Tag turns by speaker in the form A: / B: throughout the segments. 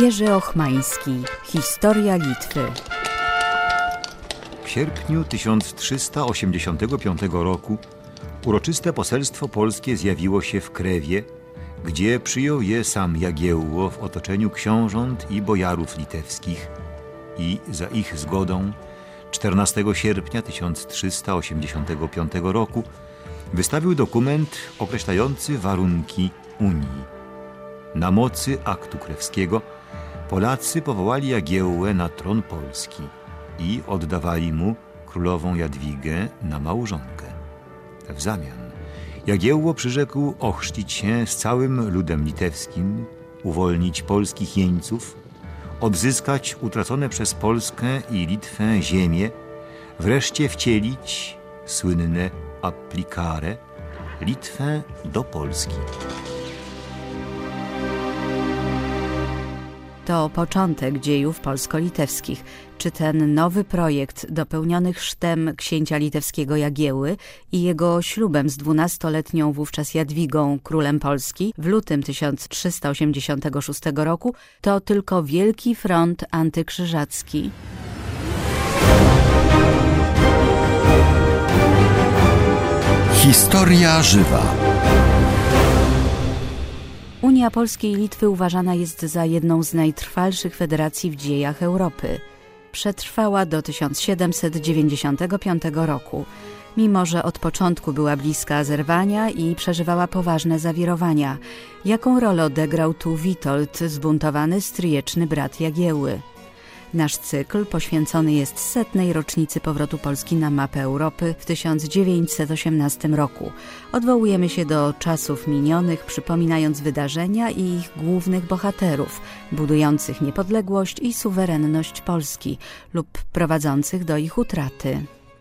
A: Jerzy Ochmański Historia Litwy
B: W sierpniu 1385 roku uroczyste poselstwo polskie zjawiło się w Krewie, gdzie przyjął je sam Jagiełło w otoczeniu książąt i bojarów litewskich i za ich zgodą 14 sierpnia 1385 roku wystawił dokument określający warunki Unii. Na mocy aktu krewskiego Polacy powołali Jagiełłę na tron Polski i oddawali mu królową Jadwigę na małżonkę. W zamian Jagiełło przyrzekł ochrzcić się z całym ludem litewskim, uwolnić polskich jeńców, odzyskać utracone przez Polskę i Litwę ziemię, wreszcie wcielić słynne applicare Litwę do Polski.
A: To początek dziejów polsko-litewskich. Czy ten nowy projekt dopełniony chrztem księcia litewskiego Jagieły i jego ślubem z dwunastoletnią wówczas Jadwigą, królem Polski, w lutym 1386 roku, to tylko wielki front antykrzyżacki.
C: Historia żywa.
A: Unia Polski i Litwy uważana jest za jedną z najtrwalszych federacji w dziejach Europy. Przetrwała do 1795 roku, mimo że od początku była bliska zerwania i przeżywała poważne zawirowania. Jaką rolę odegrał tu Witold, zbuntowany stryjeczny brat Jagieły? Nasz cykl poświęcony jest setnej rocznicy powrotu Polski na mapę Europy w 1918 roku. Odwołujemy się do czasów minionych, przypominając wydarzenia i ich głównych bohaterów, budujących niepodległość i suwerenność Polski lub prowadzących do ich utraty.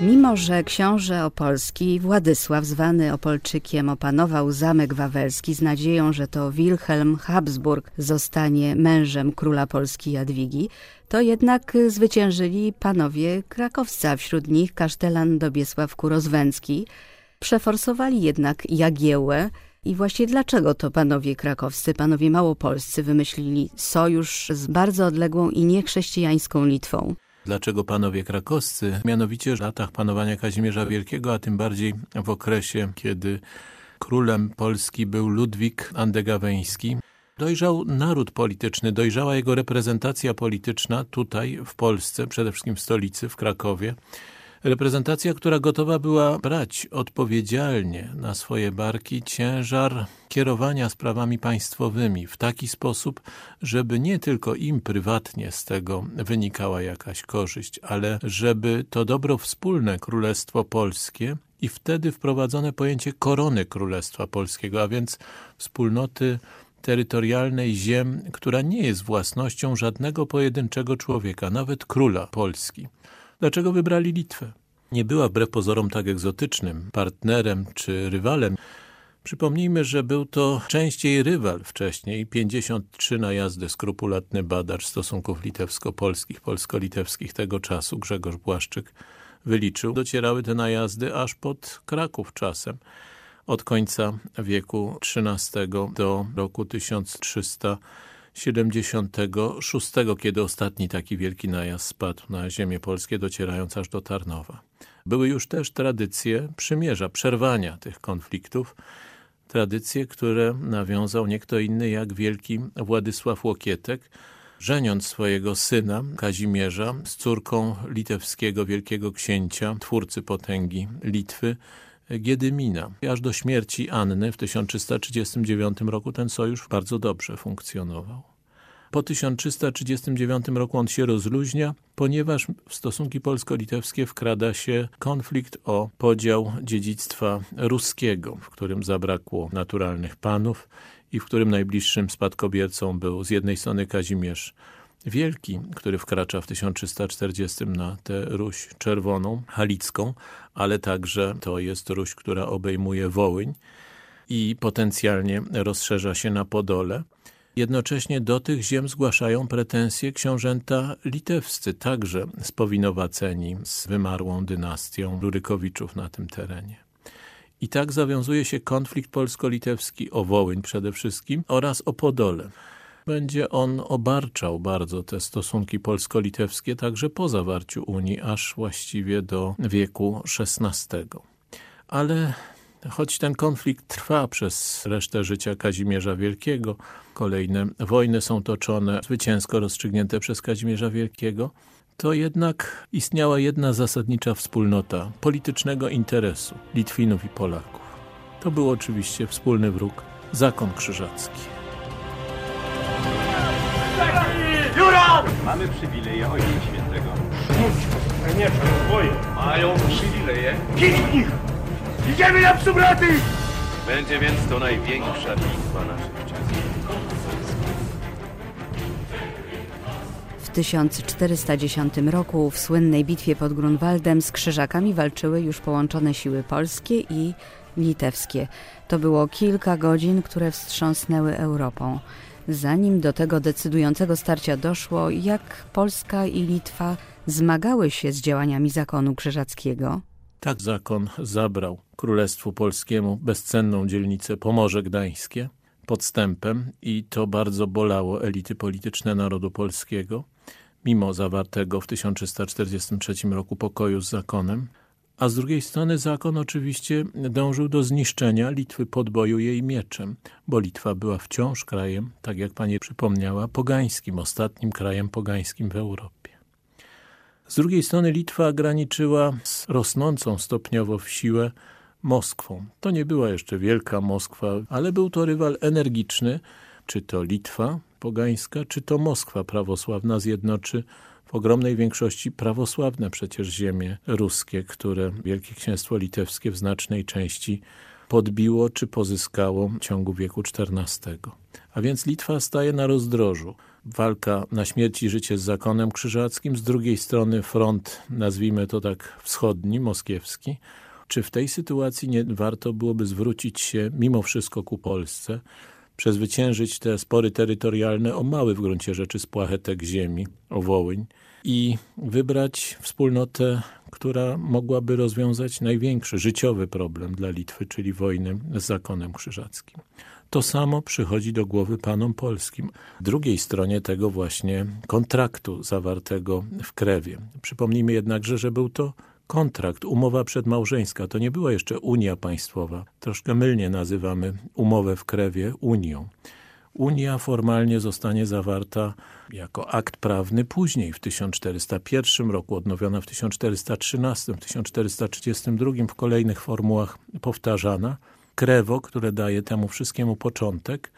A: Mimo, że książę Opolski, Władysław, zwany Opolczykiem, opanował Zamek Wawelski z nadzieją, że to Wilhelm Habsburg zostanie mężem króla Polski Jadwigi, to jednak zwyciężyli panowie krakowscy, wśród nich kasztelan Dobiesław Kurozwęcki. Przeforsowali jednak Jagiełę, i właśnie dlaczego to panowie krakowscy, panowie małopolscy wymyślili sojusz z bardzo odległą i niechrześcijańską Litwą?
D: Dlaczego panowie krakowscy? Mianowicie w latach panowania Kazimierza Wielkiego, a tym bardziej w okresie, kiedy królem Polski był Ludwik Andegaweński, dojrzał naród polityczny, dojrzała jego reprezentacja polityczna tutaj w Polsce, przede wszystkim w stolicy, w Krakowie, Reprezentacja, która gotowa była brać odpowiedzialnie na swoje barki ciężar kierowania sprawami państwowymi w taki sposób, żeby nie tylko im prywatnie z tego wynikała jakaś korzyść, ale żeby to dobro wspólne Królestwo Polskie i wtedy wprowadzone pojęcie korony Królestwa Polskiego, a więc wspólnoty terytorialnej ziem, która nie jest własnością żadnego pojedynczego człowieka, nawet króla Polski. Dlaczego wybrali Litwę? Nie była wbrew pozorom tak egzotycznym partnerem czy rywalem. Przypomnijmy, że był to częściej rywal wcześniej, 53 najazdy, skrupulatny badacz stosunków litewsko-polskich, polsko-litewskich tego czasu, Grzegorz Błaszczyk wyliczył. Docierały te najazdy aż pod Kraków czasem. Od końca wieku XIII do roku 1300 76, kiedy ostatni taki wielki najazd spadł na ziemię polskie, docierając aż do Tarnowa. Były już też tradycje przymierza, przerwania tych konfliktów, tradycje, które nawiązał nie kto inny jak wielki Władysław Łokietek, żeniąc swojego syna Kazimierza z córką litewskiego wielkiego księcia, twórcy potęgi Litwy, Giedymina. Aż do śmierci Anny w 1339 roku ten sojusz bardzo dobrze funkcjonował. Po 1339 roku on się rozluźnia, ponieważ w stosunki polsko-litewskie wkrada się konflikt o podział dziedzictwa ruskiego, w którym zabrakło naturalnych panów i w którym najbliższym spadkobiercą był z jednej strony Kazimierz Wielki, który wkracza w 1340 na tę Ruś Czerwoną, Halicką, ale także to jest Ruś, która obejmuje Wołyń i potencjalnie rozszerza się na Podole. Jednocześnie do tych ziem zgłaszają pretensje książęta litewscy, także spowinowaceni z wymarłą dynastią Rurykowiczów na tym terenie. I tak zawiązuje się konflikt polsko-litewski o Wołyń przede wszystkim oraz o Podole. Będzie on obarczał bardzo te stosunki polsko-litewskie także po zawarciu Unii, aż właściwie do wieku XVI. Ale choć ten konflikt trwa przez resztę życia Kazimierza Wielkiego, kolejne wojny są toczone, zwycięsko rozstrzygnięte przez Kazimierza Wielkiego, to jednak istniała jedna zasadnicza wspólnota politycznego interesu Litwinów i Polaków. To był oczywiście wspólny wróg, zakon krzyżacki.
C: Juran! Mamy przywileje Ojca Świętego.
E: Nie, swoje.
C: Mają przywileje.
E: Pięć nich! Idziemy na psubraty!
C: Będzie więc to największa bitwa naszych czasów.
A: W 1410 roku w słynnej bitwie pod Grunwaldem z krzyżakami walczyły już połączone siły polskie i litewskie. To było kilka godzin, które wstrząsnęły Europą. Zanim do tego decydującego starcia doszło, jak Polska i Litwa zmagały się z działaniami zakonu krzyżackiego?
D: Tak zakon zabrał Królestwu Polskiemu bezcenną dzielnicę Pomorze Gdańskie podstępem i to bardzo bolało elity polityczne narodu polskiego, mimo zawartego w 1343 roku pokoju z zakonem, a z drugiej strony zakon oczywiście dążył do zniszczenia Litwy podboju jej mieczem, bo Litwa była wciąż krajem, tak jak pani przypomniała, pogańskim, ostatnim krajem pogańskim w Europie. Z drugiej strony Litwa graniczyła z rosnącą stopniowo w siłę Moskwą. To nie była jeszcze wielka Moskwa, ale był to rywal energiczny, czy to Litwa pogańska, czy to Moskwa prawosławna zjednoczy w ogromnej większości prawosławne przecież ziemie ruskie, które Wielkie Księstwo Litewskie w znacznej części podbiło czy pozyskało w ciągu wieku XIV. A więc Litwa staje na rozdrożu. Walka na śmierć i życie z zakonem krzyżackim, z drugiej strony front, nazwijmy to tak wschodni, moskiewski. Czy w tej sytuacji nie warto byłoby zwrócić się mimo wszystko ku Polsce, przezwyciężyć te spory terytorialne o mały w gruncie rzeczy spłachetek ziemi, o Wołyń i wybrać wspólnotę, która mogłaby rozwiązać największy życiowy problem dla Litwy, czyli wojnę z zakonem krzyżackim. To samo przychodzi do głowy panom polskim. Drugiej stronie tego właśnie kontraktu zawartego w Krewie. Przypomnijmy jednakże, że był to kontrakt, umowa przedmałżeńska. To nie była jeszcze Unia Państwowa. Troszkę mylnie nazywamy umowę w Krewie Unią. Unia formalnie zostanie zawarta jako akt prawny później, w 1401 roku, odnowiona w 1413, w 1432, w kolejnych formułach powtarzana. Krewo, które daje temu wszystkiemu początek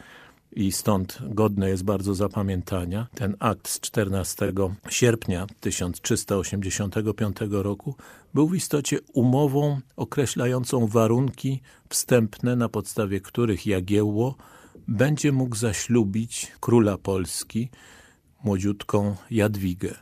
D: i stąd godne jest bardzo zapamiętania. Ten akt z 14 sierpnia 1385 roku był w istocie umową określającą warunki wstępne, na podstawie których Jagiełło będzie mógł zaślubić króla Polski, młodziutką Jadwigę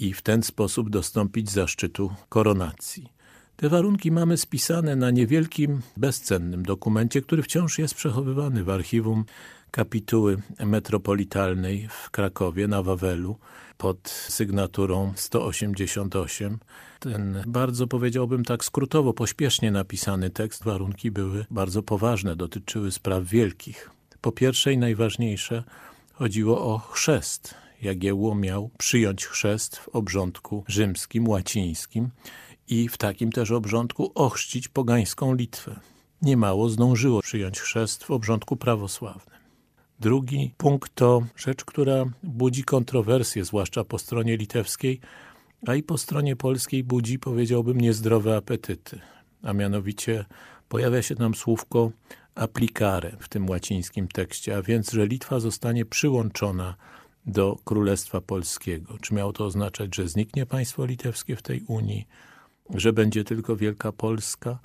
D: i w ten sposób dostąpić zaszczytu koronacji. Te warunki mamy spisane na niewielkim, bezcennym dokumencie, który wciąż jest przechowywany w archiwum kapituły metropolitalnej w Krakowie na Wawelu pod sygnaturą 188. Ten bardzo powiedziałbym tak skrótowo, pośpiesznie napisany tekst, warunki były bardzo poważne, dotyczyły spraw wielkich. Po pierwsze i najważniejsze chodziło o chrzest. Jagiełło miał przyjąć chrzest w obrządku rzymskim, łacińskim i w takim też obrządku ochrzcić pogańską Litwę. Niemało zdążyło przyjąć chrzest w obrządku prawosławnym. Drugi punkt to rzecz, która budzi kontrowersje, zwłaszcza po stronie litewskiej, a i po stronie polskiej budzi, powiedziałbym, niezdrowe apetyty. A mianowicie pojawia się tam słówko applicare w tym łacińskim tekście, a więc, że Litwa zostanie przyłączona do Królestwa Polskiego. Czy miało to oznaczać, że zniknie państwo litewskie w tej Unii, że będzie tylko Wielka Polska?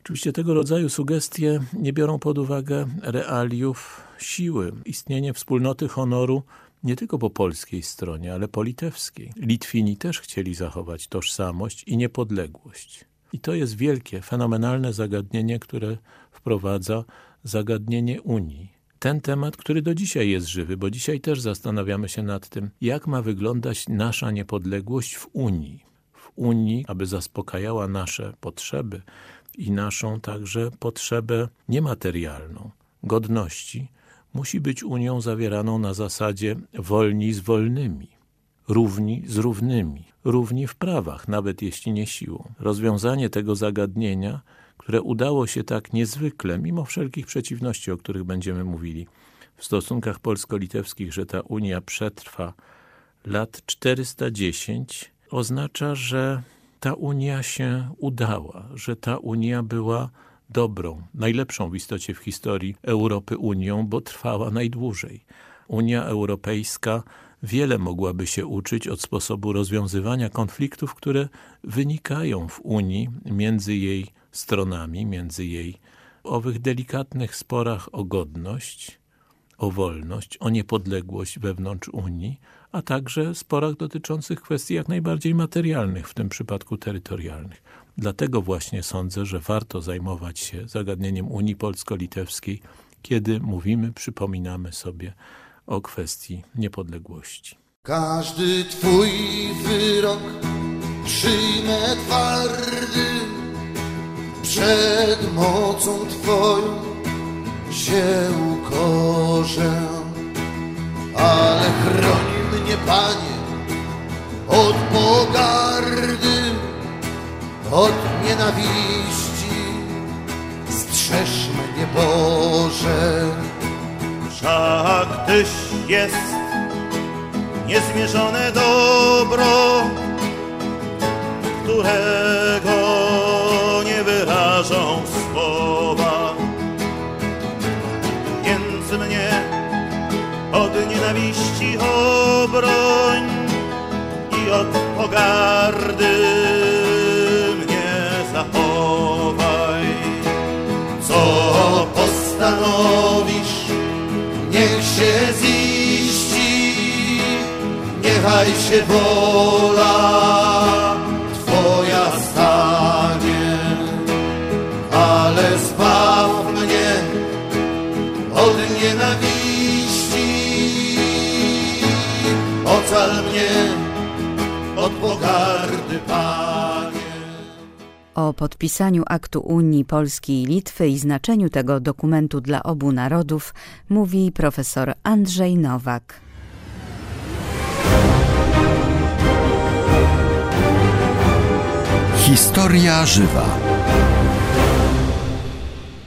D: Oczywiście tego rodzaju sugestie nie biorą pod uwagę realiów siły. Istnienie wspólnoty honoru nie tylko po polskiej stronie, ale po litewskiej. Litwini też chcieli zachować tożsamość i niepodległość. I to jest wielkie, fenomenalne zagadnienie, które wprowadza zagadnienie Unii. Ten temat, który do dzisiaj jest żywy, bo dzisiaj też zastanawiamy się nad tym, jak ma wyglądać nasza niepodległość w Unii. Unii, aby zaspokajała nasze potrzeby i naszą także potrzebę niematerialną, godności, musi być Unią zawieraną na zasadzie wolni z wolnymi, równi z równymi, równi w prawach, nawet jeśli nie siłą. Rozwiązanie tego zagadnienia, które udało się tak niezwykle, mimo wszelkich przeciwności, o których będziemy mówili, w stosunkach polsko-litewskich, że ta Unia przetrwa lat 410, oznacza, że ta Unia się udała, że ta Unia była dobrą, najlepszą w istocie w historii Europy Unią, bo trwała najdłużej. Unia Europejska wiele mogłaby się uczyć od sposobu rozwiązywania konfliktów, które wynikają w Unii między jej stronami, między jej owych delikatnych sporach o godność, o wolność, o niepodległość wewnątrz Unii, a także sporach dotyczących kwestii jak najbardziej materialnych, w tym przypadku terytorialnych. Dlatego właśnie sądzę, że warto zajmować się zagadnieniem Unii Polsko-Litewskiej, kiedy mówimy, przypominamy sobie o kwestii niepodległości.
F: Każdy Twój wyrok przyjmę twardy, przed mocą Twoją się ukorzę, ale chroni mnie, Panie, od pogardy, od nienawiści, strzeż mnie, Boże.
G: Wszak Tyś jest niezmierzone dobro, którego nienawiści obroń i od pogardy mnie zachowaj.
F: Co postanowisz, niech się ziści, niechaj się wola Twoja stanie, ale zbaw mnie od nienawiści, mnie od pogardy, Panie.
A: O podpisaniu aktu Unii Polski i Litwy i znaczeniu tego dokumentu dla obu narodów mówi profesor Andrzej Nowak.
H: Historia żywa.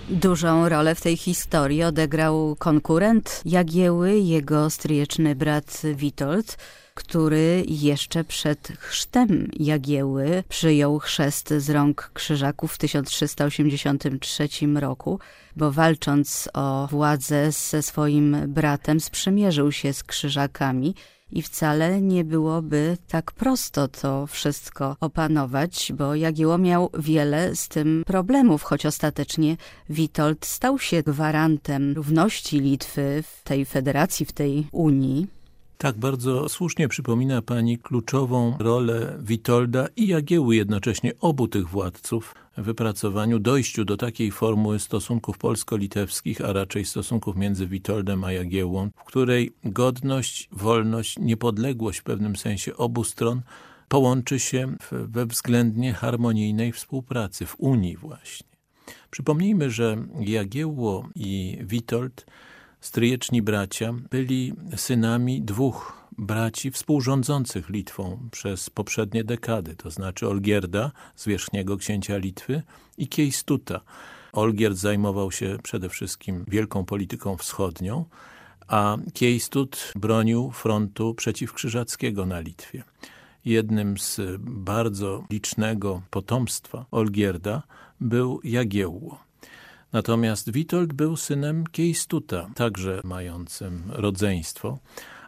A: Dużą rolę w tej historii odegrał konkurent Jagieły, jego stryjeczny brat Witold, który jeszcze przed chrztem Jagieły przyjął chrzest z rąk krzyżaków w 1383 roku, bo walcząc o władzę ze swoim bratem sprzymierzył się z krzyżakami i wcale nie byłoby tak prosto to wszystko opanować, bo Jagieło miał wiele z tym problemów, choć ostatecznie Witold stał się gwarantem równości Litwy w tej federacji, w tej Unii.
D: Tak, bardzo słusznie przypomina Pani kluczową rolę Witolda i Jagieły jednocześnie obu tych władców w wypracowaniu, dojściu do takiej formuły stosunków polsko-litewskich, a raczej stosunków między Witoldem a Jagiełłą, w której godność, wolność, niepodległość w pewnym sensie obu stron połączy się we względnie harmonijnej współpracy, w Unii właśnie. Przypomnijmy, że Jagiełło i Witold stryjeczni bracia byli synami dwóch braci współrządzących Litwą przez poprzednie dekady, to znaczy Olgierda, zwierzchniego księcia Litwy i Kiejstuta. Olgierd zajmował się przede wszystkim wielką polityką wschodnią, a Kiejstut bronił frontu przeciwkrzyżackiego na Litwie. Jednym z bardzo licznego potomstwa Olgierda był Jagiełło. Natomiast Witold był synem Kiejstuta, także mającym rodzeństwo,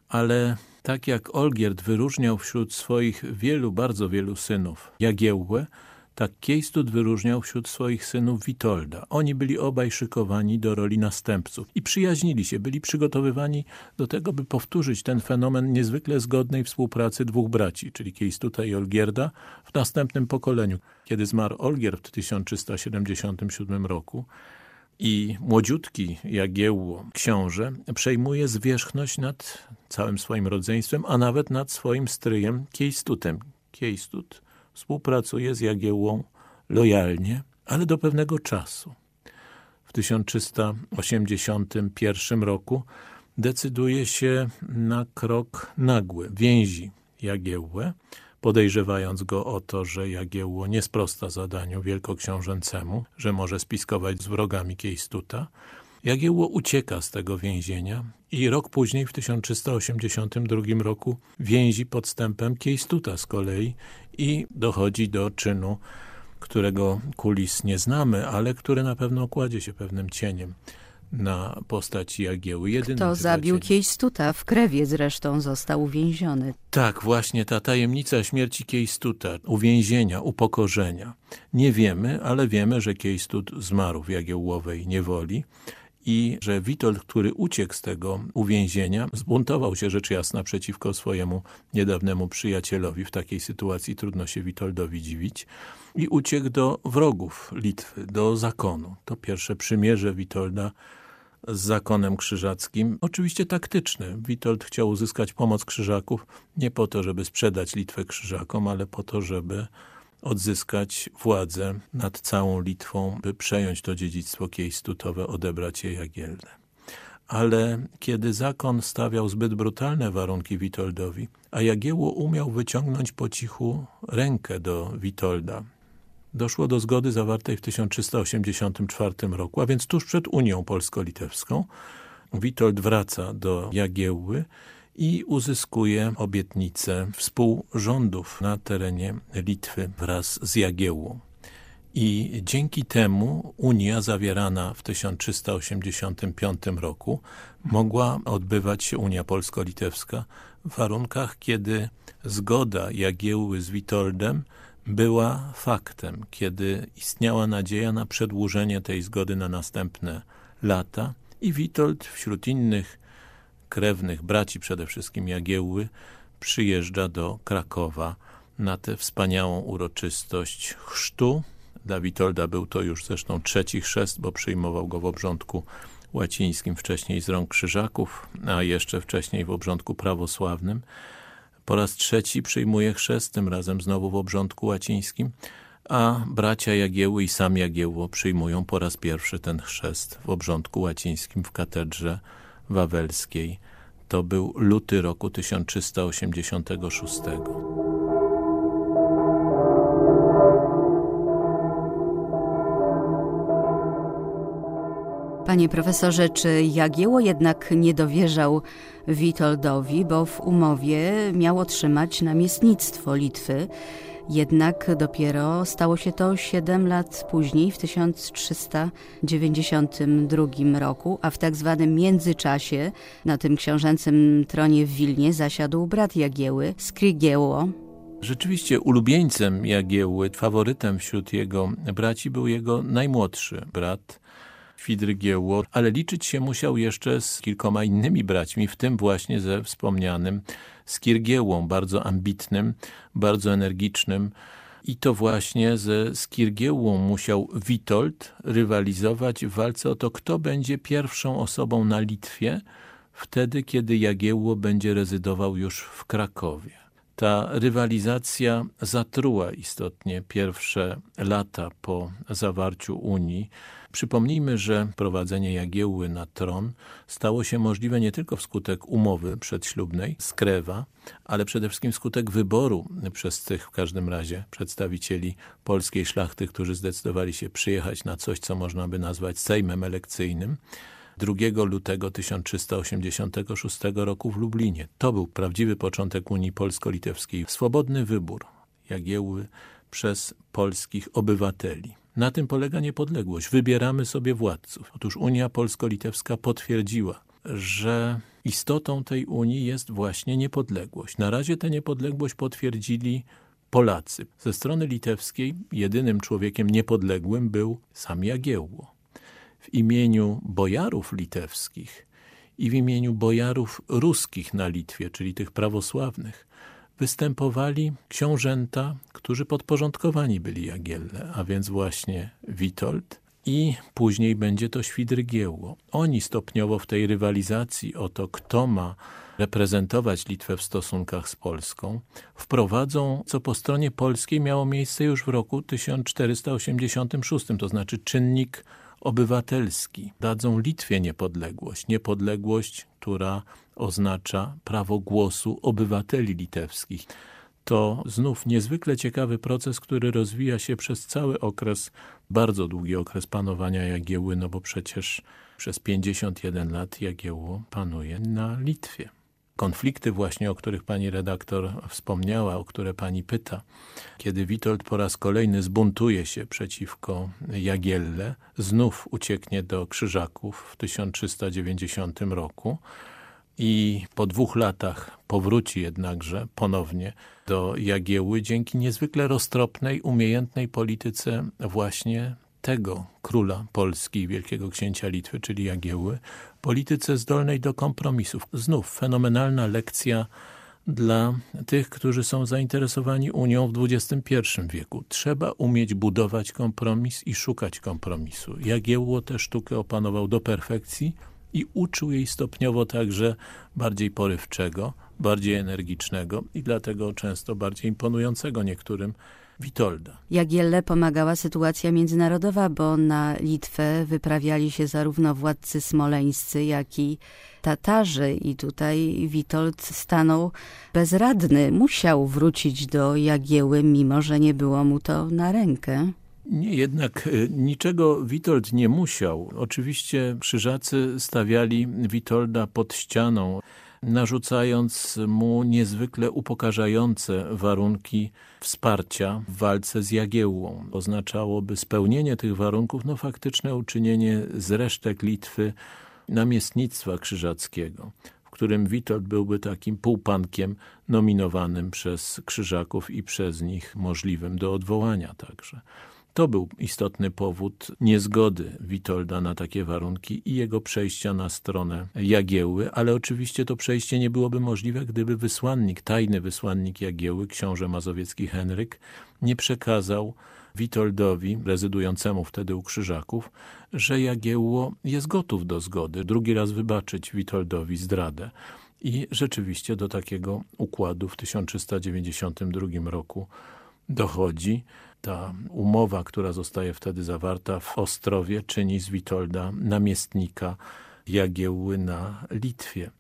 D: ale tak jak Olgierd wyróżniał wśród swoich wielu, bardzo wielu synów Jagiełłę, tak Kiejstut wyróżniał wśród swoich synów Witolda. Oni byli obaj szykowani do roli następców i przyjaźnili się, byli przygotowywani do tego, by powtórzyć ten fenomen niezwykle zgodnej współpracy dwóch braci, czyli Kiejstuta i Olgierda w następnym pokoleniu. Kiedy zmarł Olgierd w 1377 roku, i młodziutki Jagiełło, książę, przejmuje zwierzchność nad całym swoim rodzeństwem, a nawet nad swoim stryjem Kiejstutem. Kiejstut współpracuje z Jagiełłą lojalnie, ale do pewnego czasu. W 1381 roku decyduje się na krok nagły, więzi Jagiełłę, podejrzewając go o to, że Jagiełło nie sprosta zadaniu wielkoksiążęcemu, że może spiskować z wrogami Kiejstuta. Jagiełło ucieka z tego więzienia i rok później, w 1382 roku, więzi podstępem Kiejstuta z kolei i dochodzi do czynu, którego kulis nie znamy, ale który na pewno kładzie się pewnym cieniem na postać Jagieły.
A: Jedyny Kto zabił Kiejstuta? W krewie zresztą został uwięziony.
D: Tak, właśnie ta tajemnica śmierci Kiejstuta, uwięzienia, upokorzenia. Nie wiemy, ale wiemy, że Kiejstut zmarł w Jagiełłowej niewoli i że Witold, który uciekł z tego uwięzienia, zbuntował się rzecz jasna przeciwko swojemu niedawnemu przyjacielowi. W takiej sytuacji trudno się Witoldowi dziwić. I uciekł do wrogów Litwy, do zakonu. To pierwsze przymierze Witolda z zakonem krzyżackim. Oczywiście taktyczny. Witold chciał uzyskać pomoc krzyżaków nie po to, żeby sprzedać Litwę krzyżakom, ale po to, żeby odzyskać władzę nad całą Litwą, by przejąć to dziedzictwo kiejstutowe, odebrać je Jagiellę. Ale kiedy zakon stawiał zbyt brutalne warunki Witoldowi, a Jagiełło umiał wyciągnąć po cichu rękę do Witolda, doszło do zgody zawartej w 1384 roku, a więc tuż przed Unią Polsko-Litewską. Witold wraca do Jagiełły i uzyskuje obietnicę współrządów na terenie Litwy wraz z Jagiełłą. I dzięki temu Unia zawierana w 1385 roku mogła odbywać się Unia Polsko-Litewska w warunkach, kiedy zgoda Jagiełły z Witoldem była faktem, kiedy istniała nadzieja na przedłużenie tej zgody na następne lata i Witold wśród innych krewnych, braci przede wszystkim Jagiełły, przyjeżdża do Krakowa na tę wspaniałą uroczystość chrztu. Dla Witolda był to już zresztą trzeci chrzest, bo przyjmował go w obrządku łacińskim, wcześniej z rąk krzyżaków, a jeszcze wcześniej w obrządku prawosławnym. Po raz trzeci przyjmuje chrzest, tym razem znowu w obrządku łacińskim, a bracia Jagieły i sam Jagiełło przyjmują po raz pierwszy ten chrzest w obrządku łacińskim w katedrze wawelskiej. To był luty roku 1386.
A: Panie profesorze, czy Jagieło jednak nie dowierzał Witoldowi, bo w umowie miał otrzymać namiestnictwo Litwy, jednak dopiero stało się to 7 lat później, w 1392 roku, a w tak zwanym międzyczasie na tym książęcym tronie w Wilnie zasiadł brat Jagieły, Skrygieło,
D: Rzeczywiście ulubieńcem Jagieły, faworytem wśród jego braci był jego najmłodszy brat, Świdrygiełło, ale liczyć się musiał jeszcze z kilkoma innymi braćmi, w tym właśnie ze wspomnianym Skirgiełą, bardzo ambitnym, bardzo energicznym. I to właśnie ze Skirgiełą musiał Witold rywalizować w walce o to, kto będzie pierwszą osobą na Litwie, wtedy kiedy Jagiełło będzie rezydował już w Krakowie. Ta rywalizacja zatruła istotnie pierwsze lata po zawarciu Unii. Przypomnijmy, że prowadzenie Jagiełły na tron stało się możliwe nie tylko wskutek umowy przedślubnej z Krewa, ale przede wszystkim wskutek wyboru przez tych w każdym razie przedstawicieli polskiej szlachty, którzy zdecydowali się przyjechać na coś, co można by nazwać sejmem elekcyjnym. 2 lutego 1386 roku w Lublinie. To był prawdziwy początek Unii Polsko-Litewskiej. Swobodny wybór Jagiełły przez polskich obywateli. Na tym polega niepodległość. Wybieramy sobie władców. Otóż Unia Polsko-Litewska potwierdziła, że istotą tej Unii jest właśnie niepodległość. Na razie tę niepodległość potwierdzili Polacy. Ze strony litewskiej jedynym człowiekiem niepodległym był sam Jagiełło. W imieniu bojarów litewskich i w imieniu bojarów ruskich na Litwie, czyli tych prawosławnych, występowali książęta, którzy podporządkowani byli Jagielle, a więc właśnie Witold i później będzie to Świdrygiełło. Oni stopniowo w tej rywalizacji o to, kto ma reprezentować Litwę w stosunkach z Polską, wprowadzą, co po stronie polskiej miało miejsce już w roku 1486, to znaczy czynnik obywatelski. Dadzą Litwie niepodległość. Niepodległość, która oznacza prawo głosu obywateli litewskich. To znów niezwykle ciekawy proces, który rozwija się przez cały okres, bardzo długi okres panowania Jagieły, no bo przecież przez 51 lat Jagiełło panuje na Litwie konflikty właśnie, o których pani redaktor wspomniała, o które pani pyta, kiedy Witold po raz kolejny zbuntuje się przeciwko Jagielle, znów ucieknie do Krzyżaków w 1390 roku i po dwóch latach powróci jednakże ponownie do Jagieły dzięki niezwykle roztropnej, umiejętnej polityce właśnie tego króla Polski, wielkiego księcia Litwy, czyli Jagieły, polityce zdolnej do kompromisów. Znów fenomenalna lekcja dla tych, którzy są zainteresowani Unią w XXI wieku. Trzeba umieć budować kompromis i szukać kompromisu. Jagiełło tę sztukę opanował do perfekcji i uczył jej stopniowo także bardziej porywczego, bardziej energicznego i dlatego często bardziej imponującego niektórym Witolda.
A: Jagielle pomagała sytuacja międzynarodowa, bo na Litwę wyprawiali się zarówno władcy smoleńscy, jak i Tatarzy i tutaj Witold stanął bezradny. Musiał wrócić do Jagieły, mimo że nie było mu to na rękę.
D: Nie, jednak e, niczego Witold nie musiał. Oczywiście krzyżacy stawiali Witolda pod ścianą narzucając mu niezwykle upokarzające warunki wsparcia w walce z Jagiełłą. Oznaczałoby spełnienie tych warunków, no faktyczne uczynienie z resztek Litwy namiestnictwa krzyżackiego w którym Witold byłby takim półpankiem nominowanym przez krzyżaków i przez nich możliwym do odwołania także. To był istotny powód niezgody Witolda na takie warunki i jego przejścia na stronę Jagieły, ale oczywiście to przejście nie byłoby możliwe, gdyby wysłannik, tajny wysłannik Jagieły, książę mazowiecki Henryk, nie przekazał Witoldowi, rezydującemu wtedy u Krzyżaków, że Jagiełło jest gotów do zgody, drugi raz wybaczyć Witoldowi zdradę. I rzeczywiście do takiego układu w 1392 roku dochodzi. Ta umowa, która zostaje wtedy zawarta w Ostrowie, czyni z Witolda namiestnika Jagiełły na Litwie.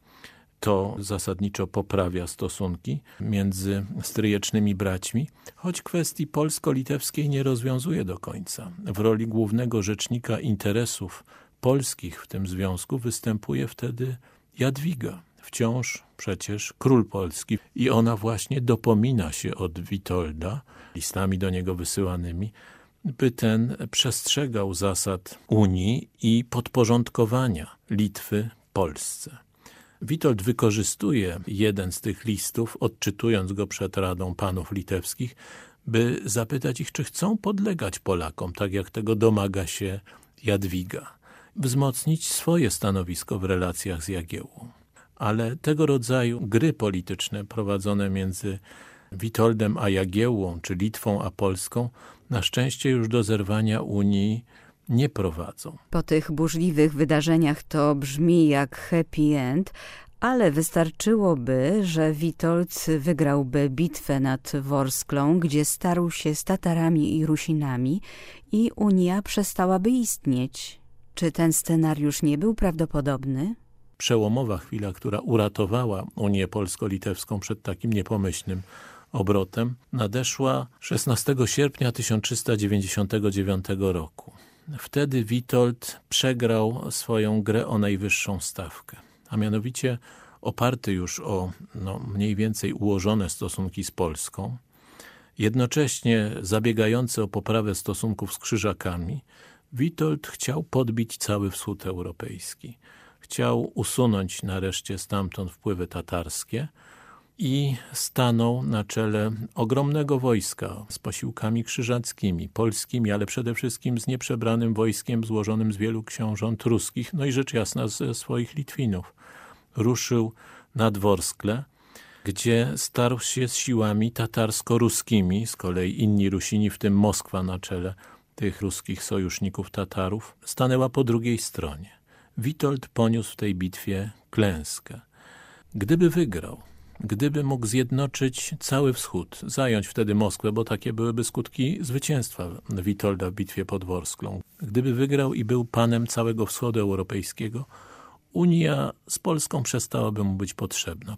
D: To zasadniczo poprawia stosunki między stryjecznymi braćmi, choć kwestii polsko-litewskiej nie rozwiązuje do końca. W roli głównego rzecznika interesów polskich w tym związku występuje wtedy Jadwiga, wciąż przecież król polski. I ona właśnie dopomina się od Witolda, listami do niego wysyłanymi, by ten przestrzegał zasad Unii i podporządkowania Litwy Polsce. Witold wykorzystuje jeden z tych listów, odczytując go przed Radą Panów Litewskich, by zapytać ich, czy chcą podlegać Polakom, tak jak tego domaga się Jadwiga, wzmocnić swoje stanowisko w relacjach z Jagiełłą ale tego rodzaju gry polityczne prowadzone między Witoldem a Jagiełłą, czy Litwą a Polską, na szczęście już do zerwania Unii nie prowadzą.
A: Po tych burzliwych wydarzeniach to brzmi jak happy end, ale wystarczyłoby, że Witold wygrałby bitwę nad Worsklą, gdzie starł się z Tatarami i Rusinami i Unia przestałaby istnieć. Czy ten scenariusz nie był prawdopodobny?
D: Przełomowa chwila, która uratowała Unię Polsko-Litewską przed takim niepomyślnym obrotem, nadeszła 16 sierpnia 1399 roku. Wtedy Witold przegrał swoją grę o najwyższą stawkę, a mianowicie oparty już o no, mniej więcej ułożone stosunki z Polską, jednocześnie zabiegający o poprawę stosunków z Krzyżakami, Witold chciał podbić cały wschód europejski chciał usunąć nareszcie stamtąd wpływy tatarskie i stanął na czele ogromnego wojska z posiłkami krzyżackimi, polskimi, ale przede wszystkim z nieprzebranym wojskiem złożonym z wielu książąt ruskich, no i rzecz jasna ze swoich Litwinów. Ruszył na Dworskle, gdzie starł się z siłami tatarsko-ruskimi, z kolei inni Rusini, w tym Moskwa na czele tych ruskich sojuszników Tatarów, stanęła po drugiej stronie. Witold poniósł w tej bitwie klęskę. Gdyby wygrał, gdyby mógł zjednoczyć cały wschód, zająć wtedy Moskwę, bo takie byłyby skutki zwycięstwa Witolda w bitwie pod Worsklą. Gdyby wygrał i był panem całego wschodu europejskiego, Unia z Polską przestałaby mu być potrzebna.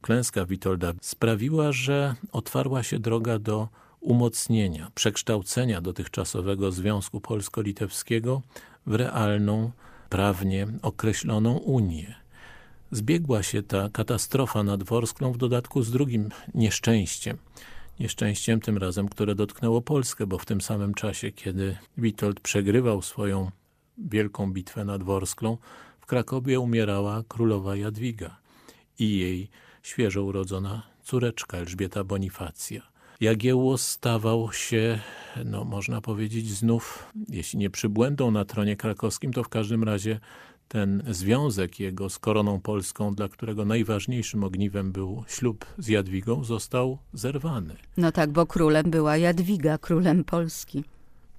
D: Klęska Witolda sprawiła, że otwarła się droga do umocnienia, przekształcenia dotychczasowego Związku Polsko-Litewskiego w realną, prawnie określoną Unię. Zbiegła się ta katastrofa nad Worsklą w dodatku z drugim nieszczęściem. Nieszczęściem tym razem, które dotknęło Polskę, bo w tym samym czasie, kiedy Witold przegrywał swoją wielką bitwę nad Worsklą, w Krakowie umierała królowa Jadwiga i jej świeżo urodzona córeczka Elżbieta Bonifacja. Jagiełło stawał się, no można powiedzieć, znów, jeśli nie przybłędą na tronie krakowskim, to w każdym razie ten związek jego z koroną polską, dla którego najważniejszym ogniwem był ślub z Jadwigą, został zerwany.
A: No tak, bo królem była Jadwiga, królem Polski.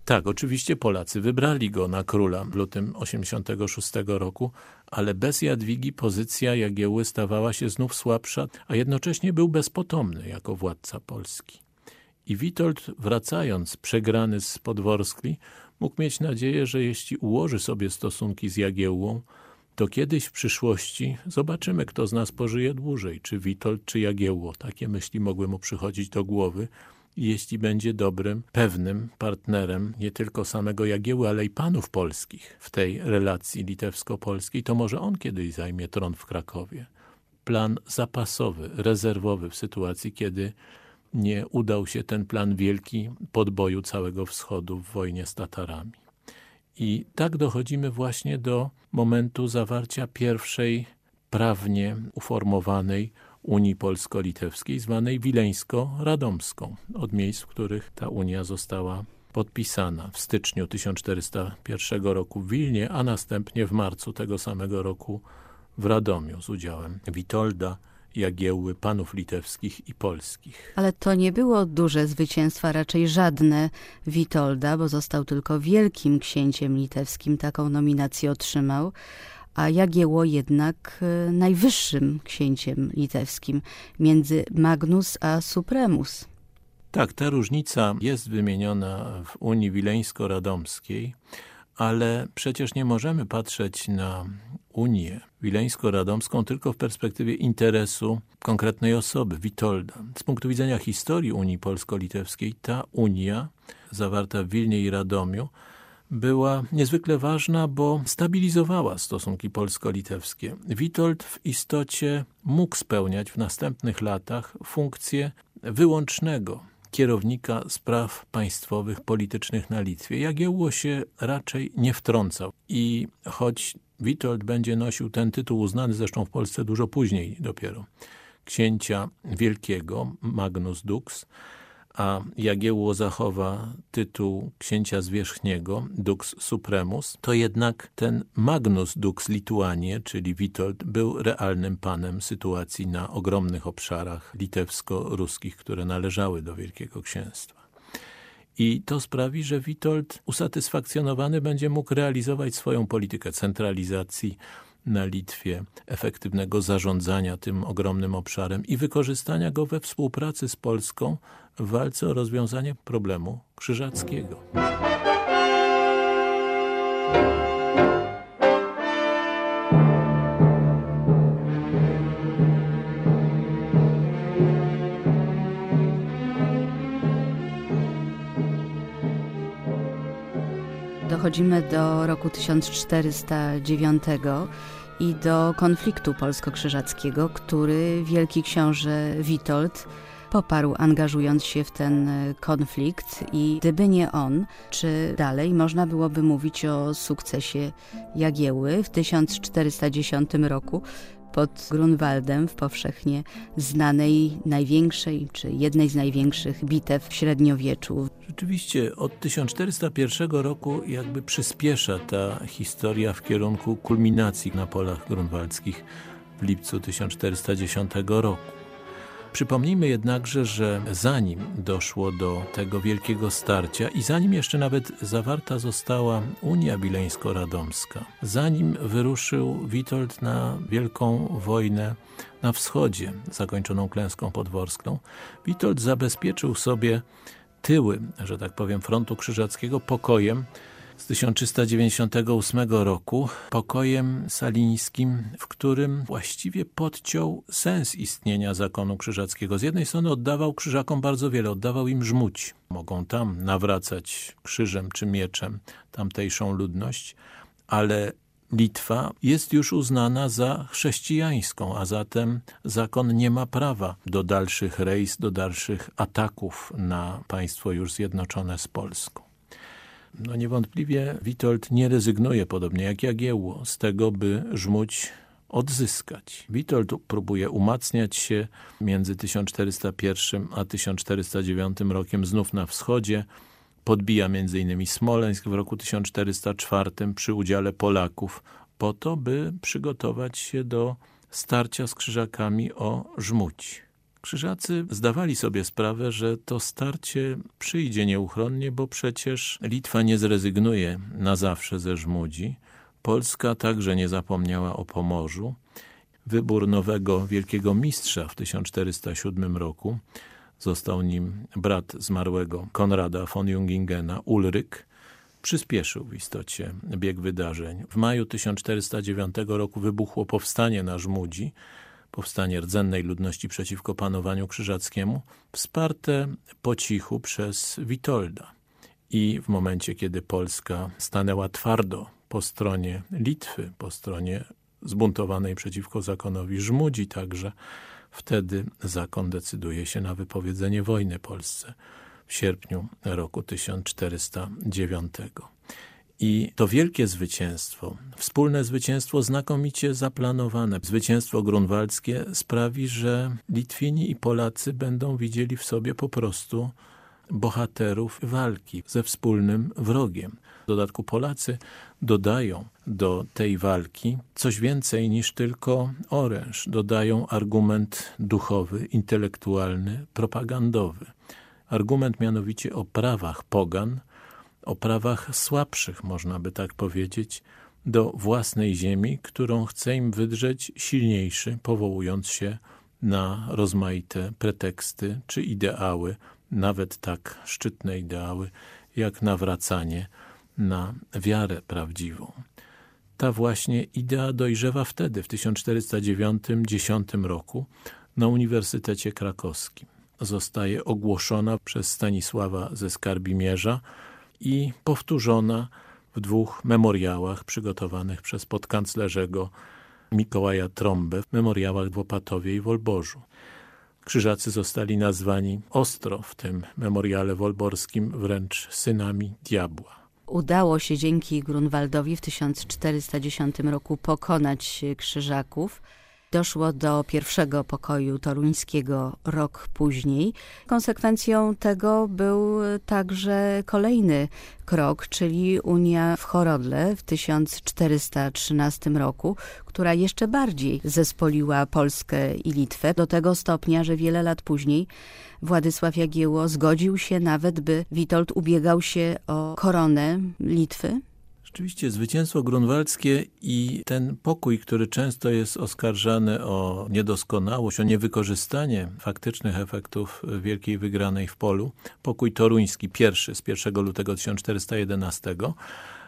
D: Tak, oczywiście Polacy wybrali go na króla w lutym 86 roku, ale bez Jadwigi pozycja Jagiełły stawała się znów słabsza, a jednocześnie był bezpotomny jako władca Polski. I Witold, wracając przegrany z Podworskli, mógł mieć nadzieję, że jeśli ułoży sobie stosunki z Jagiełłą, to kiedyś w przyszłości zobaczymy, kto z nas pożyje dłużej, czy Witold, czy Jagiełło. Takie myśli mogły mu przychodzić do głowy, jeśli będzie dobrym, pewnym partnerem nie tylko samego Jagieły, ale i panów polskich w tej relacji litewsko-polskiej, to może on kiedyś zajmie tron w Krakowie. Plan zapasowy, rezerwowy w sytuacji, kiedy nie udał się ten plan wielki podboju całego wschodu w wojnie z Tatarami. I tak dochodzimy właśnie do momentu zawarcia pierwszej prawnie uformowanej Unii Polsko-Litewskiej, zwanej Wileńsko-Radomską, od miejsc, w których ta Unia została podpisana w styczniu 1401 roku w Wilnie, a następnie w marcu tego samego roku w Radomiu z udziałem Witolda, Jagiełły, panów litewskich i polskich.
A: Ale to nie było duże zwycięstwa, raczej żadne Witolda, bo został tylko wielkim księciem litewskim, taką nominację otrzymał a Jagiełło jednak e, najwyższym księciem litewskim między Magnus a Supremus.
D: Tak, ta różnica jest wymieniona w Unii Wileńsko-Radomskiej, ale przecież nie możemy patrzeć na Unię Wileńsko-Radomską tylko w perspektywie interesu konkretnej osoby, Witolda. Z punktu widzenia historii Unii Polsko-Litewskiej ta Unia zawarta w Wilnie i Radomiu była niezwykle ważna, bo stabilizowała stosunki polsko-litewskie. Witold w istocie mógł spełniać w następnych latach funkcję wyłącznego kierownika spraw państwowych, politycznych na Litwie. Jagiełło się raczej nie wtrącał i choć Witold będzie nosił ten tytuł uznany zresztą w Polsce dużo później dopiero, księcia wielkiego, Magnus Dux, a Jagiełło zachowa tytuł księcia zwierzchniego, Dux Supremus, to jednak ten Magnus Dux Lituanie, czyli Witold, był realnym panem sytuacji na ogromnych obszarach litewsko-ruskich, które należały do Wielkiego Księstwa. I to sprawi, że Witold usatysfakcjonowany będzie mógł realizować swoją politykę centralizacji, na Litwie, efektywnego zarządzania tym ogromnym obszarem i wykorzystania go we współpracy z Polską w walce o rozwiązanie problemu krzyżackiego.
A: Dochodzimy do roku 1409 i do konfliktu polsko-krzyżackiego, który wielki książę Witold poparł, angażując się w ten konflikt. I gdyby nie on, czy dalej można byłoby mówić o sukcesie Jagieły w 1410 roku pod Grunwaldem w powszechnie znanej, największej czy jednej z największych bitew w średniowieczu.
D: Rzeczywiście od 1401 roku jakby przyspiesza ta historia w kierunku kulminacji na polach grunwaldzkich w lipcu 1410 roku. Przypomnijmy jednakże, że zanim doszło do tego wielkiego starcia i zanim jeszcze nawet zawarta została Unia Bileńsko-Radomska, zanim wyruszył Witold na wielką wojnę na wschodzie, zakończoną klęską podworską, Witold zabezpieczył sobie tyły, że tak powiem, frontu krzyżackiego pokojem, z 1398 roku pokojem salińskim, w którym właściwie podciął sens istnienia zakonu krzyżackiego. Z jednej strony oddawał krzyżakom bardzo wiele, oddawał im żmuć. Mogą tam nawracać krzyżem czy mieczem tamtejszą ludność, ale Litwa jest już uznana za chrześcijańską, a zatem zakon nie ma prawa do dalszych rejs, do dalszych ataków na państwo już zjednoczone z Polską. No niewątpliwie Witold nie rezygnuje, podobnie jak Jagiełło, z tego, by żmuć odzyskać. Witold próbuje umacniać się między 1401 a 1409 rokiem znów na wschodzie. Podbija m.in. Smoleńsk w roku 1404 przy udziale Polaków po to, by przygotować się do starcia z krzyżakami o żmuć. Krzyżacy zdawali sobie sprawę, że to starcie przyjdzie nieuchronnie, bo przecież Litwa nie zrezygnuje na zawsze ze Żmudzi. Polska także nie zapomniała o Pomorzu. Wybór nowego wielkiego mistrza w 1407 roku został nim brat zmarłego Konrada von Jungingena, Ulryk, przyspieszył w istocie bieg wydarzeń. W maju 1409 roku wybuchło powstanie na Żmudzi, powstanie rdzennej ludności przeciwko panowaniu krzyżackiemu, wsparte po cichu przez Witolda. I w momencie, kiedy Polska stanęła twardo po stronie Litwy, po stronie zbuntowanej przeciwko zakonowi Żmudzi także, wtedy zakon decyduje się na wypowiedzenie wojny Polsce w sierpniu roku 1409. I to wielkie zwycięstwo, wspólne zwycięstwo znakomicie zaplanowane, zwycięstwo grunwaldzkie sprawi, że Litwini i Polacy będą widzieli w sobie po prostu bohaterów walki ze wspólnym wrogiem. W dodatku Polacy dodają do tej walki coś więcej niż tylko oręż. Dodają argument duchowy, intelektualny, propagandowy. Argument mianowicie o prawach pogan, o prawach słabszych, można by tak powiedzieć, do własnej ziemi, którą chce im wydrzeć silniejszy, powołując się na rozmaite preteksty czy ideały, nawet tak szczytne ideały, jak nawracanie na wiarę prawdziwą. Ta właśnie idea dojrzewa wtedy, w 1409-10 roku, na Uniwersytecie Krakowskim. Zostaje ogłoszona przez Stanisława ze Skarbimierza, i powtórzona w dwóch memoriałach przygotowanych przez podkanclerzego Mikołaja Trąbę, w memoriałach w Opatowie i Wolborzu. Krzyżacy zostali nazwani ostro w tym memoriale wolborskim wręcz synami diabła.
A: Udało się dzięki Grunwaldowi w 1410 roku pokonać krzyżaków doszło do pierwszego pokoju toruńskiego rok później. Konsekwencją tego był także kolejny krok, czyli Unia w Chorodle w 1413 roku, która jeszcze bardziej zespoliła Polskę i Litwę do tego stopnia, że wiele lat później Władysław Jagiełło zgodził się nawet, by Witold ubiegał się o koronę Litwy.
D: Rzeczywiście zwycięstwo grunwaldzkie i ten pokój, który często jest oskarżany o niedoskonałość, o niewykorzystanie faktycznych efektów wielkiej wygranej w polu, pokój toruński pierwszy z 1 lutego 1411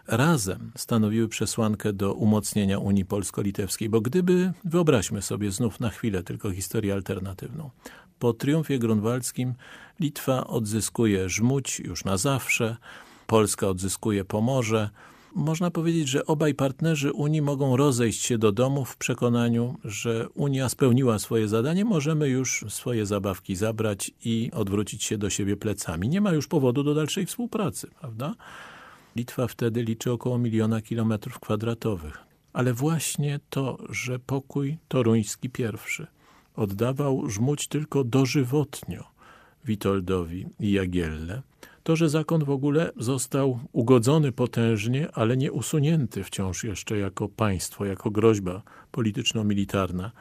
D: razem stanowiły przesłankę do umocnienia Unii Polsko-Litewskiej, bo gdyby, wyobraźmy sobie znów na chwilę tylko historię alternatywną, po triumfie grunwaldzkim Litwa odzyskuje Żmudź już na zawsze, Polska odzyskuje Pomorze, można powiedzieć, że obaj partnerzy Unii mogą rozejść się do domu w przekonaniu, że Unia spełniła swoje zadanie, możemy już swoje zabawki zabrać i odwrócić się do siebie plecami. Nie ma już powodu do dalszej współpracy, prawda? Litwa wtedy liczy około miliona kilometrów kwadratowych. ale właśnie to, że pokój toruński pierwszy oddawał żmuć tylko dożywotnio Witoldowi i Jagielle, to, że zakon w ogóle został ugodzony potężnie, ale nie usunięty wciąż jeszcze jako państwo, jako groźba polityczno-militarna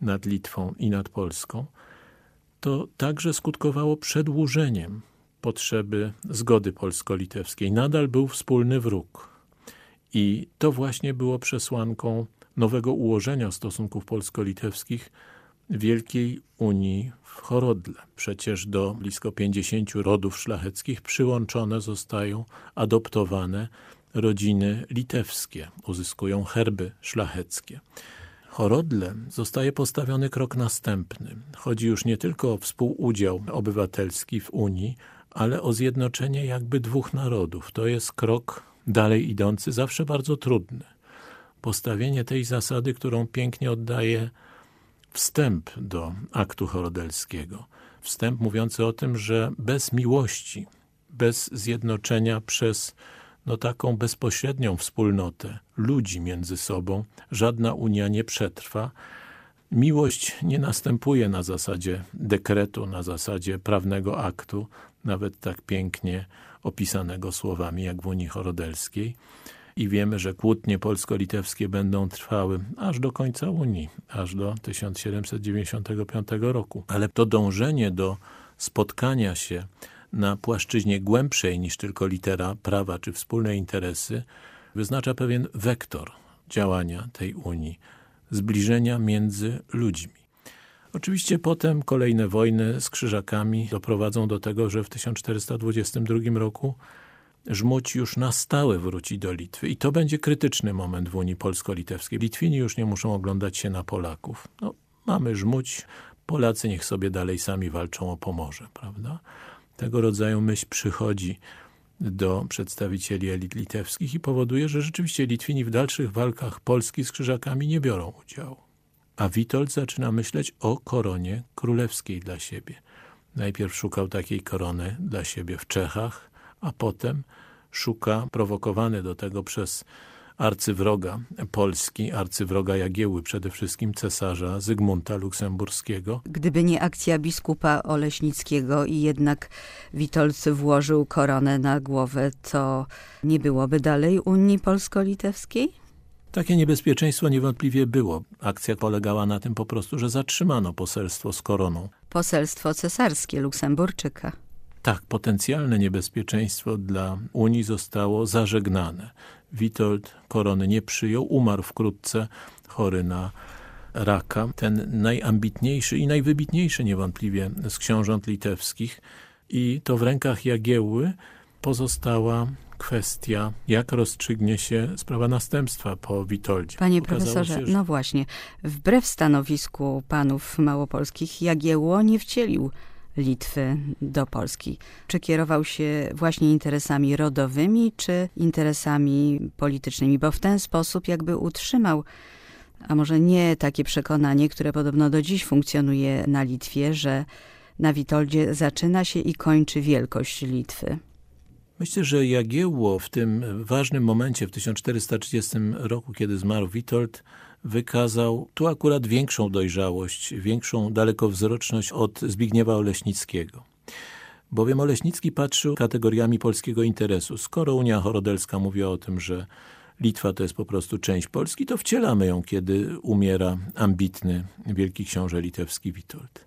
D: nad Litwą i nad Polską, to także skutkowało przedłużeniem potrzeby zgody polsko-litewskiej. Nadal był wspólny wróg. I to właśnie było przesłanką nowego ułożenia stosunków polsko-litewskich Wielkiej Unii w Chorodle. Przecież do blisko 50 rodów szlacheckich przyłączone zostają adoptowane rodziny litewskie, uzyskują herby szlacheckie. Chorodle zostaje postawiony krok następny. Chodzi już nie tylko o współudział obywatelski w Unii, ale o zjednoczenie jakby dwóch narodów. To jest krok dalej idący, zawsze bardzo trudny. Postawienie tej zasady, którą pięknie oddaje wstęp do aktu chorodelskiego. Wstęp mówiący o tym, że bez miłości, bez zjednoczenia przez no taką bezpośrednią wspólnotę ludzi między sobą, żadna unia nie przetrwa. Miłość nie następuje na zasadzie dekretu, na zasadzie prawnego aktu, nawet tak pięknie opisanego słowami jak w Unii Chorodelskiej. I wiemy, że kłótnie polsko-litewskie będą trwały aż do końca Unii, aż do 1795 roku. Ale to dążenie do spotkania się na płaszczyźnie głębszej niż tylko litera prawa czy wspólne interesy wyznacza pewien wektor działania tej Unii, zbliżenia między ludźmi. Oczywiście potem kolejne wojny z krzyżakami doprowadzą do tego, że w 1422 roku Żmuć już na stałe wróci do Litwy i to będzie krytyczny moment w Unii Polsko-Litewskiej. Litwini już nie muszą oglądać się na Polaków. No, mamy Żmuć, Polacy niech sobie dalej sami walczą o Pomorze, prawda? Tego rodzaju myśl przychodzi do przedstawicieli elit litewskich i powoduje, że rzeczywiście Litwini w dalszych walkach Polski z krzyżakami nie biorą udziału. A Witold zaczyna myśleć o koronie królewskiej dla siebie. Najpierw szukał takiej korony dla siebie w Czechach, a potem szuka, prowokowany do tego przez arcywroga Polski, arcywroga Jagieły, przede wszystkim cesarza Zygmunta Luksemburskiego.
A: Gdyby nie akcja biskupa Oleśnickiego i jednak Witolcy włożył koronę na głowę, to nie byłoby dalej Unii Polsko-Litewskiej?
D: Takie niebezpieczeństwo niewątpliwie było. Akcja polegała na tym po prostu, że zatrzymano poselstwo z koroną.
A: Poselstwo cesarskie Luksemburczyka.
D: Tak, potencjalne niebezpieczeństwo dla Unii zostało zażegnane. Witold korony nie przyjął, umarł wkrótce chory na raka. Ten najambitniejszy i najwybitniejszy niewątpliwie z książąt litewskich i to w rękach Jagiełły pozostała kwestia, jak rozstrzygnie się sprawa następstwa po Witoldzie.
A: Panie Okazało profesorze, się, że... no właśnie, wbrew stanowisku panów małopolskich Jagiełło nie wcielił Litwy do Polski. Czy kierował się właśnie interesami rodowymi, czy interesami politycznymi, bo w ten sposób jakby utrzymał a może nie takie przekonanie, które podobno do dziś funkcjonuje na Litwie, że na Witoldzie zaczyna się i kończy wielkość Litwy.
D: Myślę, że Jagiełło w tym ważnym momencie w 1430 roku, kiedy zmarł Witold, wykazał tu akurat większą dojrzałość, większą dalekowzroczność od Zbigniewa Oleśnickiego. Bowiem Oleśnicki patrzył kategoriami polskiego interesu. Skoro Unia Chorodelska mówiła o tym, że Litwa to jest po prostu część Polski, to wcielamy ją, kiedy umiera ambitny wielki książę litewski Witold.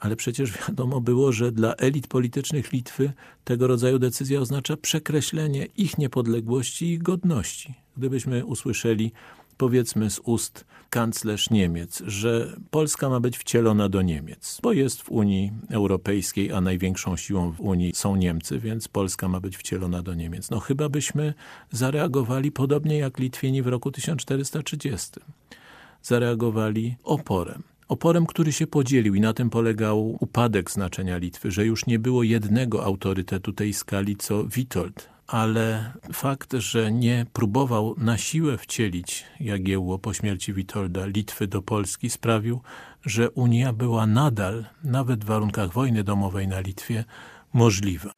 D: Ale przecież wiadomo było, że dla elit politycznych Litwy tego rodzaju decyzja oznacza przekreślenie ich niepodległości i godności. Gdybyśmy usłyszeli powiedzmy z ust kanclerz Niemiec, że Polska ma być wcielona do Niemiec, bo jest w Unii Europejskiej, a największą siłą w Unii są Niemcy, więc Polska ma być wcielona do Niemiec. No chyba byśmy zareagowali podobnie jak Litwini w roku 1430. Zareagowali oporem oporem, który się podzielił i na tym polegał upadek znaczenia Litwy, że już nie było jednego autorytetu tej skali co Witold, ale fakt, że nie próbował na siłę wcielić Jagiełło po śmierci Witolda Litwy do Polski sprawił, że Unia była nadal, nawet w warunkach wojny domowej na Litwie, możliwa.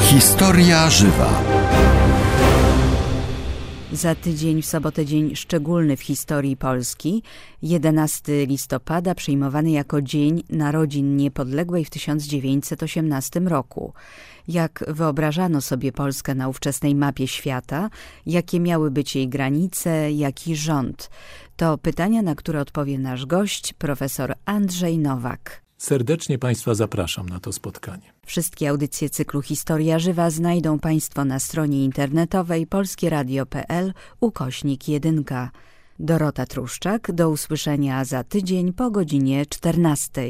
H: Historia żywa.
A: Za tydzień w sobotę dzień szczególny w historii Polski. 11 listopada przyjmowany jako Dzień Narodzin Niepodległej w 1918 roku. Jak wyobrażano sobie Polskę na ówczesnej mapie świata, jakie miały być jej granice, jaki rząd? To pytania, na które odpowie nasz gość, profesor Andrzej Nowak.
D: Serdecznie Państwa zapraszam na to spotkanie.
A: Wszystkie audycje cyklu Historia Żywa znajdą Państwo na stronie internetowej polskieradio.pl ukośnik 1. Dorota Truszczak, do usłyszenia za tydzień po godzinie 14.